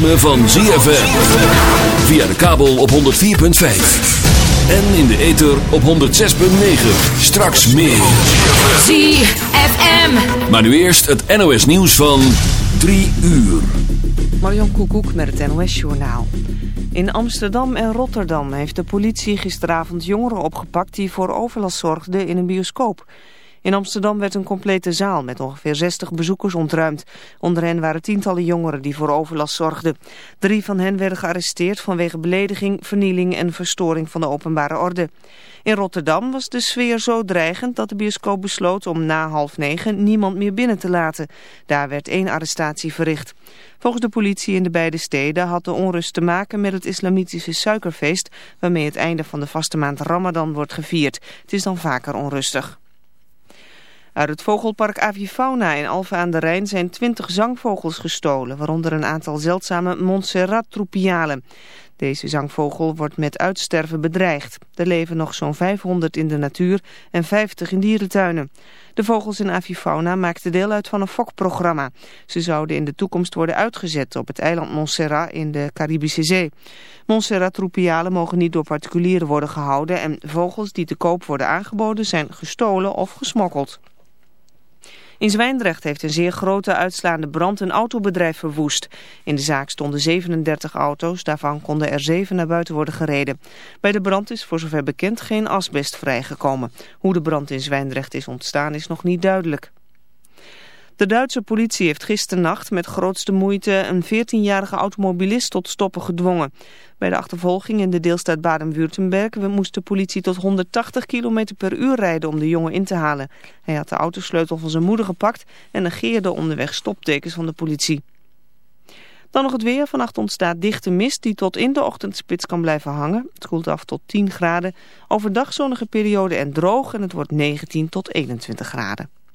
ritme van ZFM. Via de kabel op 104.5. En in de ether op 106.9. Straks meer. ZFM. Maar nu eerst het NOS nieuws van 3 uur. Marion Koekoek met het NOS Journaal. In Amsterdam en Rotterdam heeft de politie gisteravond jongeren opgepakt... die voor overlast zorgden in een bioscoop. In Amsterdam werd een complete zaal met ongeveer 60 bezoekers ontruimd. Onder hen waren tientallen jongeren die voor overlast zorgden. Drie van hen werden gearresteerd vanwege belediging, vernieling en verstoring van de openbare orde. In Rotterdam was de sfeer zo dreigend dat de bioscoop besloot om na half negen niemand meer binnen te laten. Daar werd één arrestatie verricht. Volgens de politie in de beide steden had de onrust te maken met het islamitische suikerfeest... waarmee het einde van de vaste maand Ramadan wordt gevierd. Het is dan vaker onrustig. Uit het vogelpark Avifauna in Alphen aan de Rijn zijn twintig zangvogels gestolen, waaronder een aantal zeldzame Montserrat-tropialen. Deze zangvogel wordt met uitsterven bedreigd. Er leven nog zo'n 500 in de natuur en 50 in dierentuinen. De vogels in Avifauna maakten deel uit van een fokprogramma. Ze zouden in de toekomst worden uitgezet op het eiland Montserrat in de Caribische Zee. Montserrat-tropialen mogen niet door particulieren worden gehouden en vogels die te koop worden aangeboden zijn gestolen of gesmokkeld. In Zwijndrecht heeft een zeer grote uitslaande brand een autobedrijf verwoest. In de zaak stonden 37 auto's, daarvan konden er 7 naar buiten worden gereden. Bij de brand is voor zover bekend geen asbest vrijgekomen. Hoe de brand in Zwijndrecht is ontstaan is nog niet duidelijk. De Duitse politie heeft gisternacht met grootste moeite een 14-jarige automobilist tot stoppen gedwongen. Bij de achtervolging in de deelstaat Baden-Württemberg moest de politie tot 180 km per uur rijden om de jongen in te halen. Hij had de autosleutel van zijn moeder gepakt en negeerde onderweg stoptekens van de politie. Dan nog het weer. Vannacht ontstaat dichte mist die tot in de ochtendspits kan blijven hangen. Het koelt af tot 10 graden. Overdag zonnige periode en droog en het wordt 19 tot 21 graden.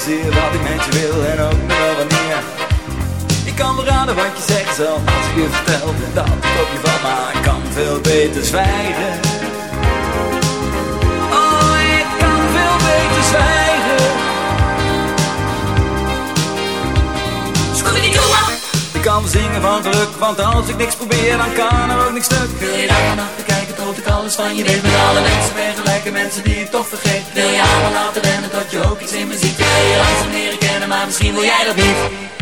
Fantaseer, wat ik met je wil en ook nog wel wanneer. Ik kan wel raden wat je zegt zelf als ik je vertel dat ik op je val, maar ik kan veel beter zwijgen. Oh, ik kan veel beter zwijgen. Ik kan zingen van geluk, want als ik niks probeer, dan kan er ook niks stuk. Wil je daar tot ik alles van je. Weet Met alle mensen vergelijken, mensen die ik toch vergeet. Wil je allemaal laten rennen tot je ook iets in me ziet? Wil je langzaam leren kennen, maar misschien wil jij dat niet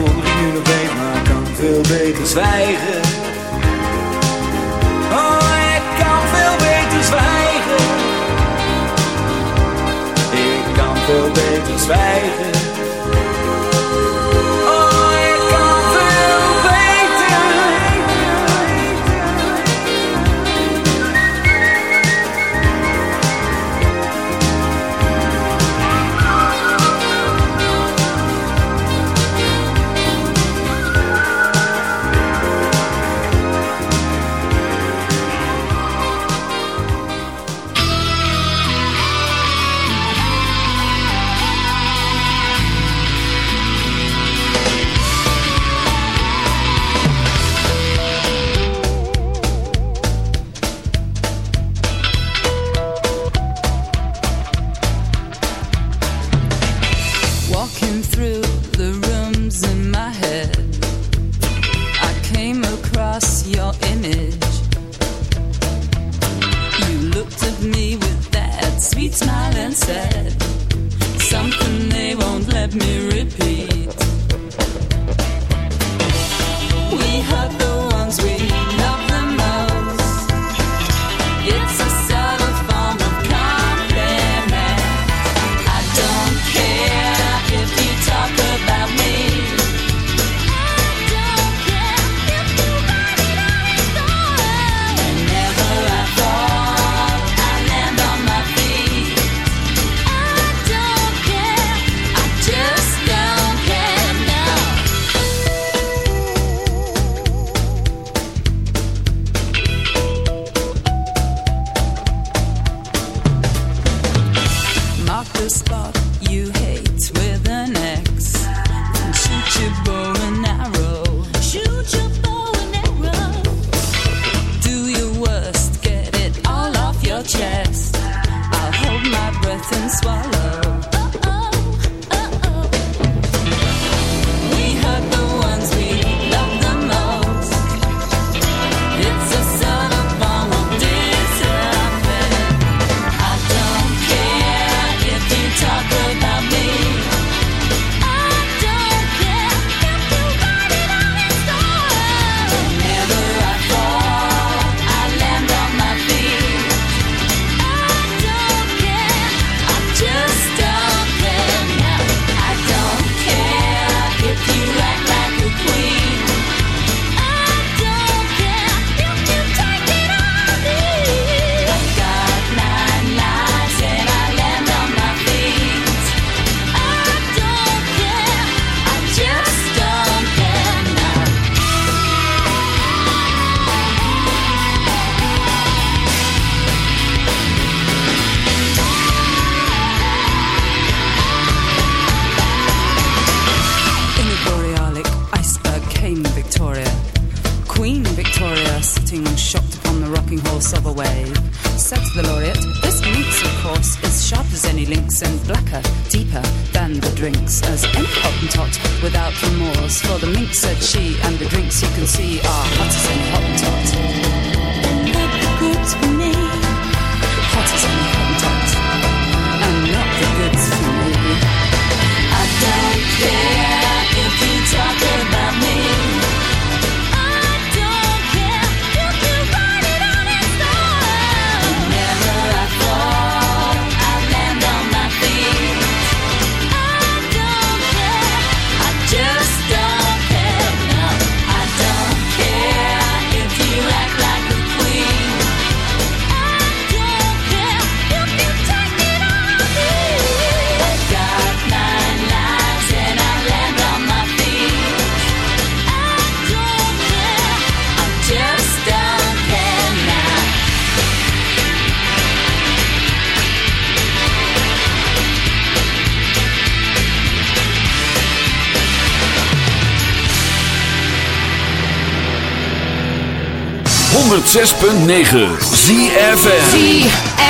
waarvoor ik nu nog weet, kan veel beter zwijgen. Oh, ik kan veel beter zwijgen. Ik kan veel beter zwijgen. this spot. 106.9 ZFN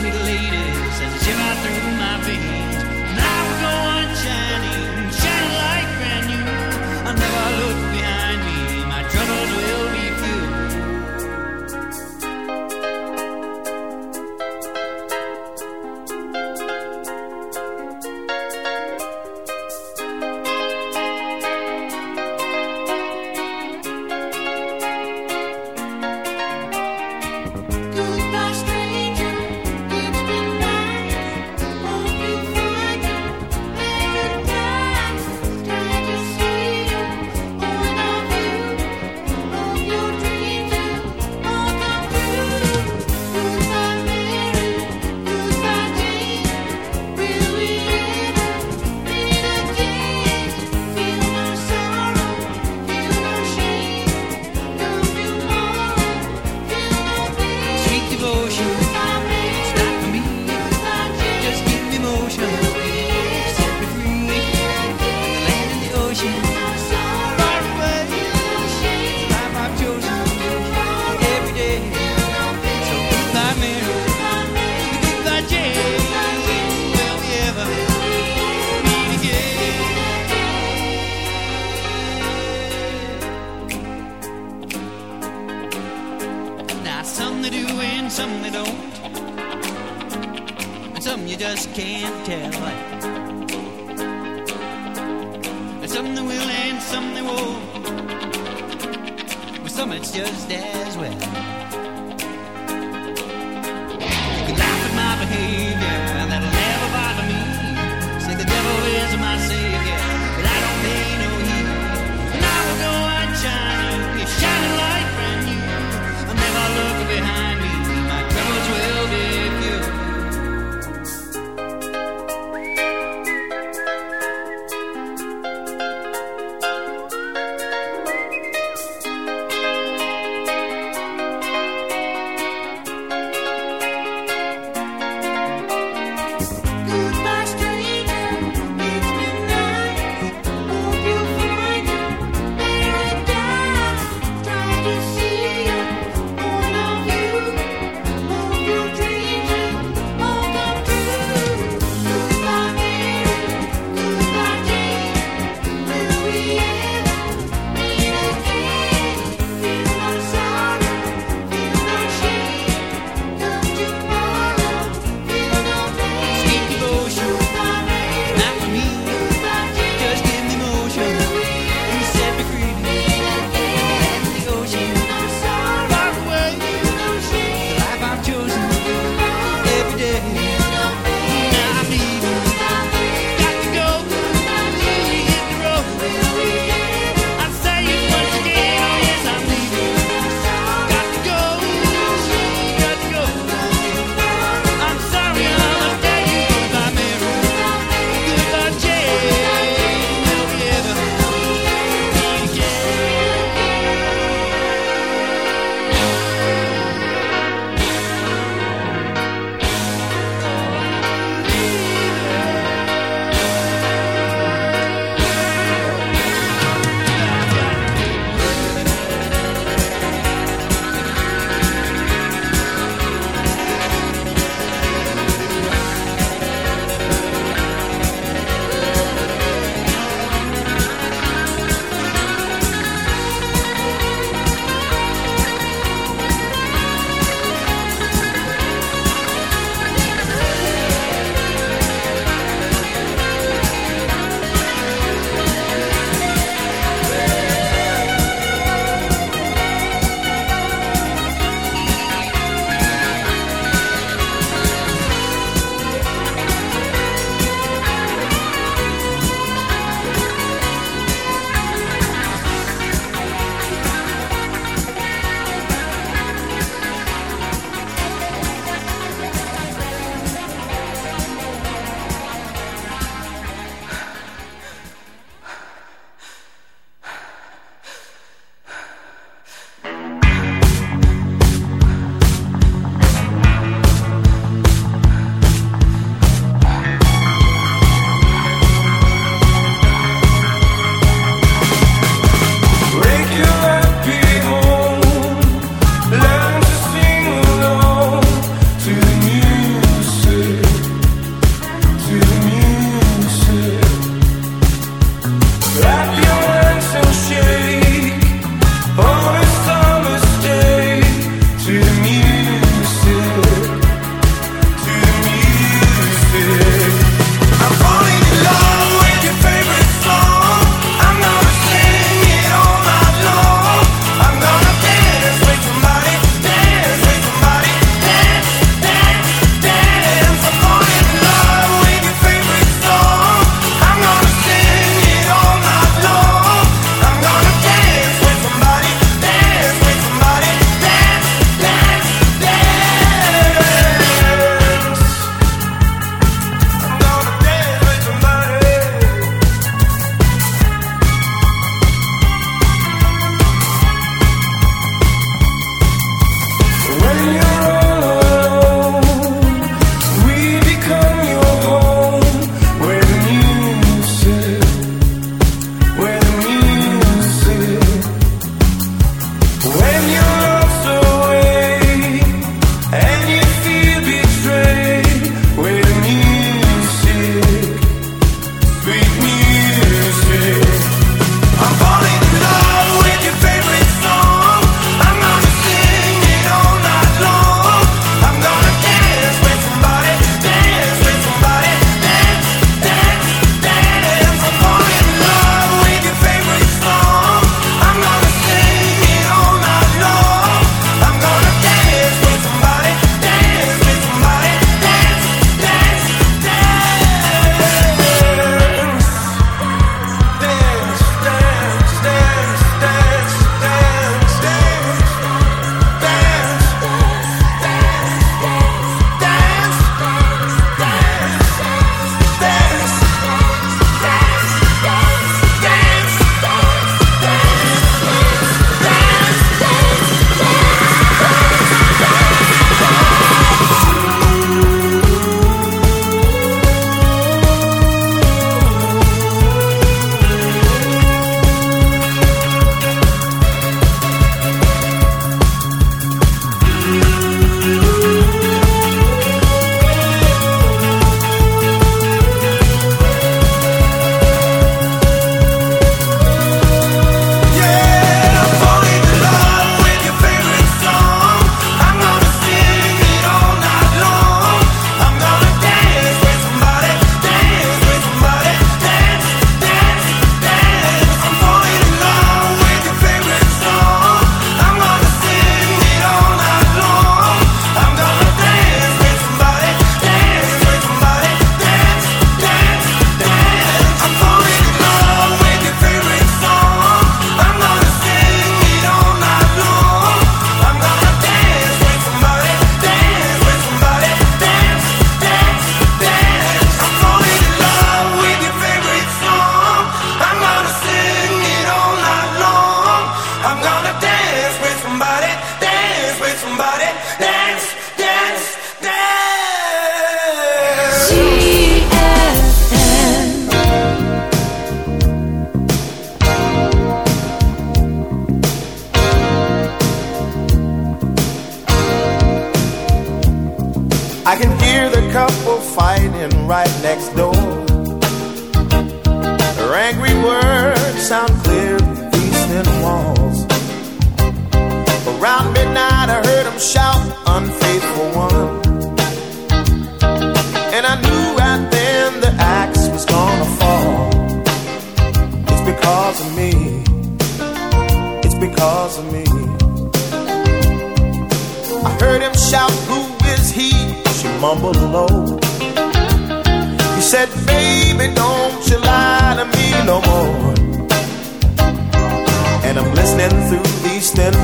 sweet lady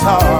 guitar.